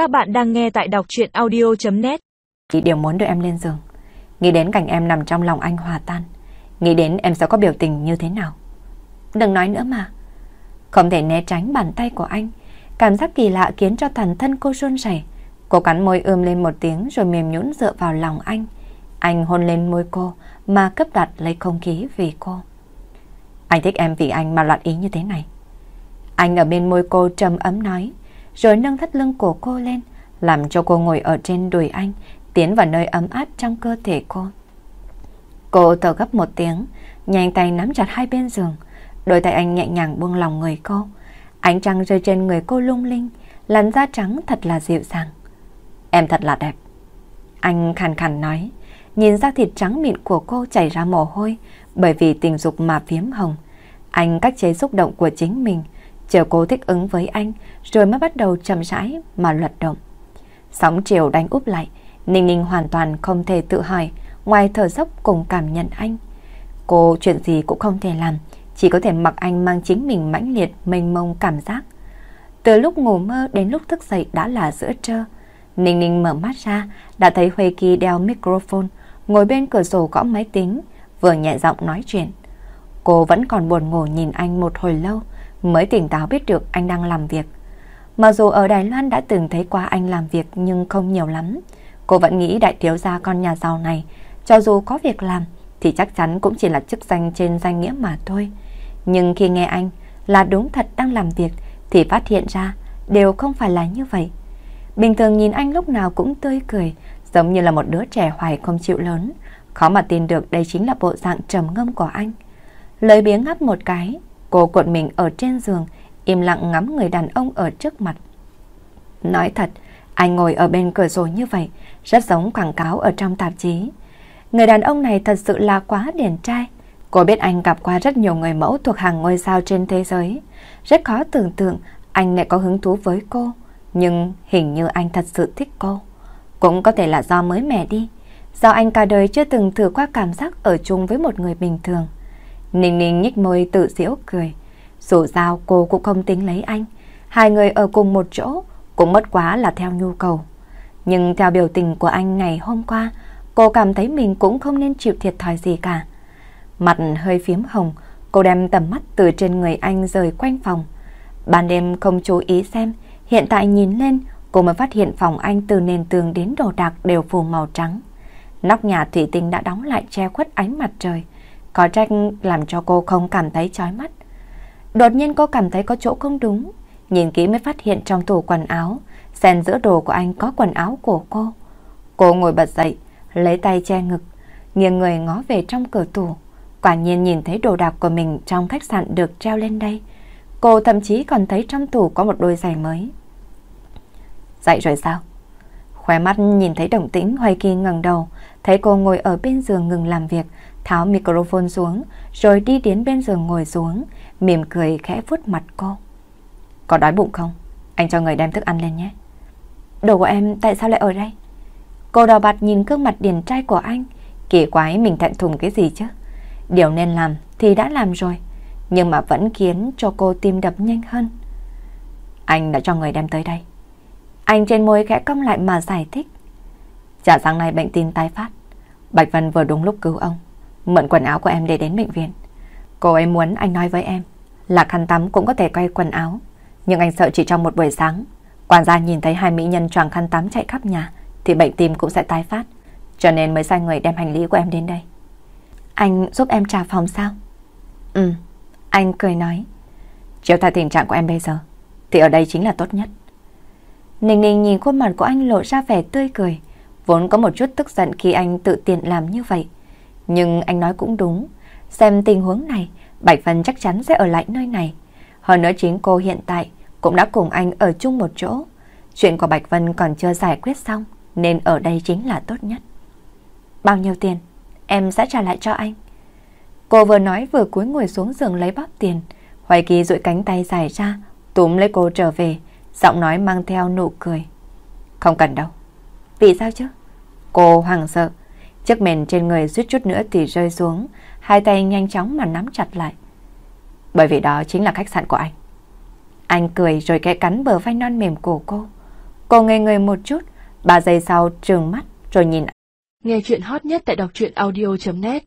Các bạn đang nghe tại đọc chuyện audio.net Chị đều muốn đưa em lên giường. Nghĩ đến cảnh em nằm trong lòng anh hòa tan. Nghĩ đến em sẽ có biểu tình như thế nào. Đừng nói nữa mà. Không thể né tránh bàn tay của anh. Cảm giác kỳ lạ khiến cho toàn thân cô run rẩy. Cô cắn môi ươm lên một tiếng rồi mềm nhũn dựa vào lòng anh. Anh hôn lên môi cô mà cấp đặt lấy không khí vì cô. Anh thích em vì anh mà loạn ý như thế này. Anh ở bên môi cô trầm ấm nói, rồi nâng thắt lưng của cô lên, làm cho cô ngồi ở trên đùi anh, tiến vào nơi ấm áp trong cơ thể cô. Cô thở gấp một tiếng, nhanh tay nắm chặt hai bên giường, đôi tay anh nhẹ nhàng buông lòng người cô. Ánh trăng rơi trên người cô lung linh, làn da trắng thật là dịu dàng. Em thật là đẹp. Anh khàn khàn nói, nhìn da thịt trắng mịn của cô chảy ra mồ hôi bởi vì tình dục mà phiếm hồng. Anh cách chế xúc động của chính mình, chờ cô thích ứng với anh rồi mới bắt đầu chậm rãi mà luật động. Sóng chiều đánh úp lại, Ninh Ninh hoàn toàn không thể tự hỏi ngoài thở dốc cùng cảm nhận anh. Cô chuyện gì cũng không thể làm, chỉ có thể mặc anh mang chính mình mãnh liệt mênh mông cảm giác. Từ lúc ngủ mơ đến lúc thức dậy đã là giữa trưa. Ninh Ninh mở mắt ra, đã thấy Huê Kỳ đeo microphone, ngồi bên cửa sổ gõ máy tính, vừa nhẹ giọng nói chuyện. Cô vẫn còn buồn ngủ nhìn anh một hồi lâu, mới tỉnh táo biết được anh đang làm việc. Mặc dù ở Đài Loan đã từng thấy qua anh làm việc nhưng không nhiều lắm, cô vẫn nghĩ đại thiếu gia con nhà giàu này, cho dù có việc làm thì chắc chắn cũng chỉ là chức danh trên danh nghĩa mà thôi. Nhưng khi nghe anh là đúng thật đang làm việc thì phát hiện ra đều không phải là như vậy. Bình thường nhìn anh lúc nào cũng tươi cười, giống như là một đứa trẻ hoài không chịu lớn. Khó mà tin được đây chính là bộ dạng trầm ngâm của anh. Lời biếng ngắp một cái, cô cuộn mình ở trên giường, im lặng ngắm người đàn ông ở trước mặt. Nói thật, anh ngồi ở bên cửa sổ như vậy, rất giống quảng cáo ở trong tạp chí. Người đàn ông này thật sự là quá điển trai. Cô biết anh gặp qua rất nhiều người mẫu thuộc hàng ngôi sao trên thế giới. Rất khó tưởng tượng anh lại có hứng thú với cô. Nhưng hình như anh thật sự thích cô. Cũng có thể là do mới mẻ đi. Do anh cả đời chưa từng thử qua cảm giác ở chung với một người bình thường. Ninh ninh nhích môi tự giễu cười. Dù sao cô cũng không tính lấy anh. Hai người ở cùng một chỗ cũng mất quá là theo nhu cầu. Nhưng theo biểu tình của anh ngày hôm qua, cô cảm thấy mình cũng không nên chịu thiệt thòi gì cả. Mặt hơi phiếm hồng, cô đem tầm mắt từ trên người anh rời quanh phòng. Ban đêm không chú ý xem, hiện tại nhìn lên, cô mới phát hiện phòng anh từ nền tường đến đồ đạc đều phủ màu trắng. Nóc nhà thủy tinh đã đóng lại che khuất ánh mặt trời. Có trách làm cho cô không cảm thấy chói mắt. Đột nhiên cô cảm thấy có chỗ không đúng. Nhìn kỹ mới phát hiện trong tủ quần áo, xen giữa đồ của anh có quần áo của cô. Cô ngồi bật dậy, lấy tay che ngực, nghiêng người ngó về trong cửa tủ. Quả nhiên nhìn thấy đồ đạc của mình trong khách sạn được treo lên đây. Cô thậm chí còn thấy trong tủ có một đôi giày mới. Dậy rồi sao? Khóe mắt nhìn thấy động tĩnh Hoài Kỳ ngẩng đầu, thấy cô ngồi ở bên giường ngừng làm việc, tháo microphone xuống, rồi đi đến bên giường ngồi xuống, mỉm cười khẽ vuốt mặt cô. Có đói bụng không? Anh cho người đem thức ăn lên nhé. Đồ của em tại sao lại ở đây? Cô đào bạt nhìn gương mặt điển trai của anh, kỳ quái mình thẹn thùng cái gì chứ? Điều nên làm thì đã làm rồi, nhưng mà vẫn khiến cho cô tim đập nhanh hơn. Anh đã cho người đem tới đây. Anh trên môi khẽ cong lại mà giải thích. Chả sáng nay bệnh tin tái phát. Bạch Vân vừa đúng lúc cứu ông. Mượn quần áo của em để đến bệnh viện. Cô ấy muốn anh nói với em là khăn tắm cũng có thể quay quần áo. Nhưng anh sợ chỉ trong một buổi sáng, quản gia nhìn thấy hai mỹ nhân choàng khăn tắm chạy khắp nhà thì bệnh tim cũng sẽ tái phát. Cho nên mới sai người đem hành lý của em đến đây. Anh giúp em trả phòng sao? Ừ, anh cười nói. Chiếu theo tình trạng của em bây giờ thì ở đây chính là tốt nhất. Ninh Ninh nhìn khuôn mặt của anh lộ ra vẻ tươi cười, vốn có một chút tức giận khi anh tự tiện làm như vậy. Nhưng anh nói cũng đúng, xem tình huống này, Bạch Vân chắc chắn sẽ ở lại nơi này. Hơn nữa chính cô hiện tại cũng đã cùng anh ở chung một chỗ. Chuyện của Bạch Vân còn chưa giải quyết xong, nên ở đây chính là tốt nhất. Bao nhiêu tiền? Em sẽ trả lại cho anh. Cô vừa nói vừa cúi ngồi xuống giường lấy bóp tiền. Hoài Kỳ duỗi cánh tay dài ra, túm lấy cô trở về, giọng nói mang theo nụ cười. Không cần đâu. Vì sao chứ? Cô hoảng sợ, chiếc mền trên người suýt chút nữa thì rơi xuống, hai tay nhanh chóng mà nắm chặt lại. Bởi vì đó chính là khách sạn của anh. Anh cười rồi kẽ cắn bờ vai non mềm của cô. Cô ngây người một chút, ba giây sau trừng mắt rồi nhìn. Nghe chuyện hot nhất tại đọc truyện audio.net